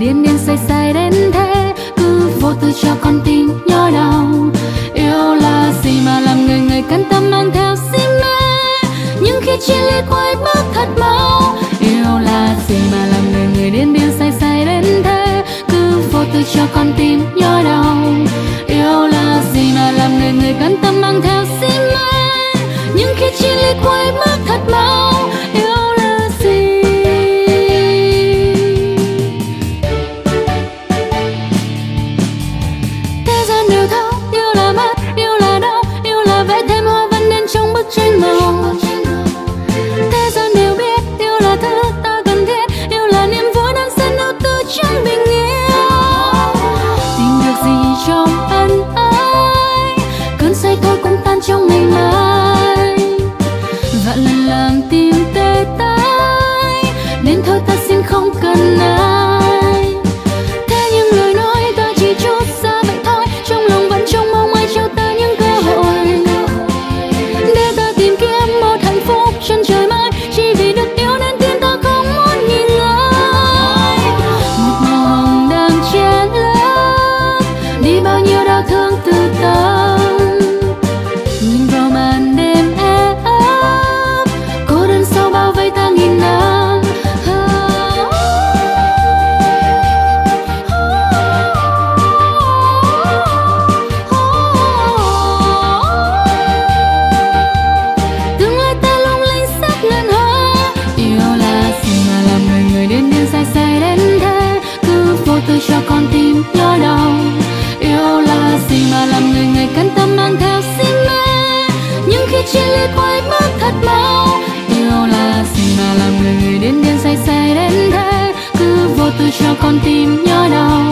điên điên say say đến thế, cứ vô tư cho con tim nhói đau. Yêu là gì mà làm người người cắn tâm mang theo si mê? Nhưng khi chia ly quay bước thật mau, yêu là gì mà làm người người điên điên say say đến thế, cứ vô tư cho con tim nhói đau. Yêu là gì mà làm người người cắn tâm mang theo si mê? Nhưng khi chia ly quay bước thật mau xin không cần ai. Thế nhưng lời nói ta chỉ chút xa vậy thôi. Trong lòng vẫn trông mong ai cho ta những cơ hội để ta tìm kiếm một hạnh phúc chân trời mai chỉ vì được yêu nên tim ta không muốn nghỉ ngơi một lòng đang che lấp đi bao nhiêu đau thương từ cho con tim nhói đau. Yêu là gì mà làm người người cắn tâm mang theo si mê? Nhưng khi chia ly quay bước thật mau. Yêu là gì mà làm người người điên điên say say đến thế? Cứ vô tư cho con tim nhói đau.